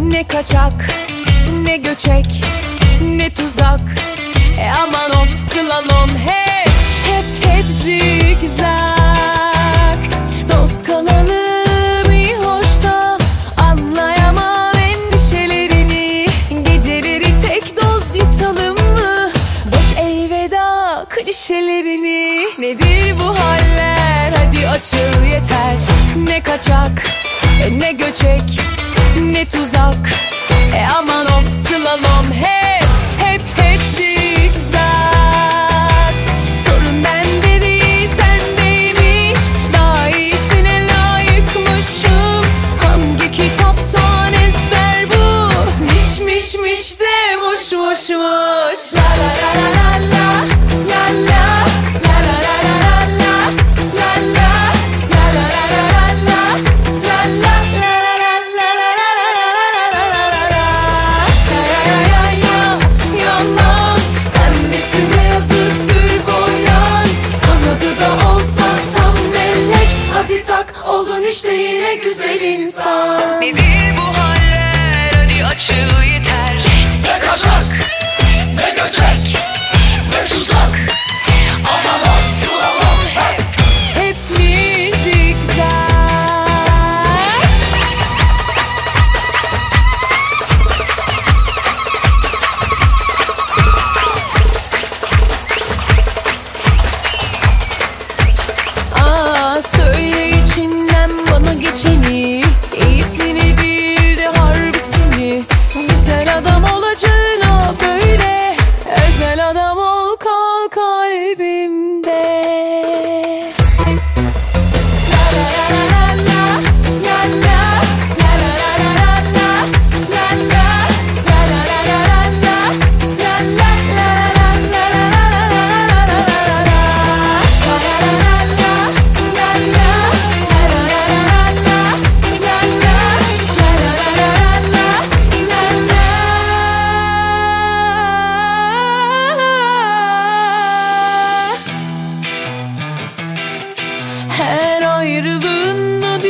Ne kaçak ne göçek ne tuzak. E aman of slalom hep hep hep zigzag. Dost kalalım iyi hoş da Anlayamam endişelerini. Geceleri tek doz yutalım mı? Boş elveda klişelerini. Nedir bu haller? Hadi açıl yeter. Ne kaçak e, ne göçek ne tuzak. E aman güzel insan. Nedir bu haller hadi açıl kalbimde.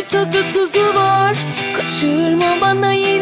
tadı tuzu var. Kaçırma bana yine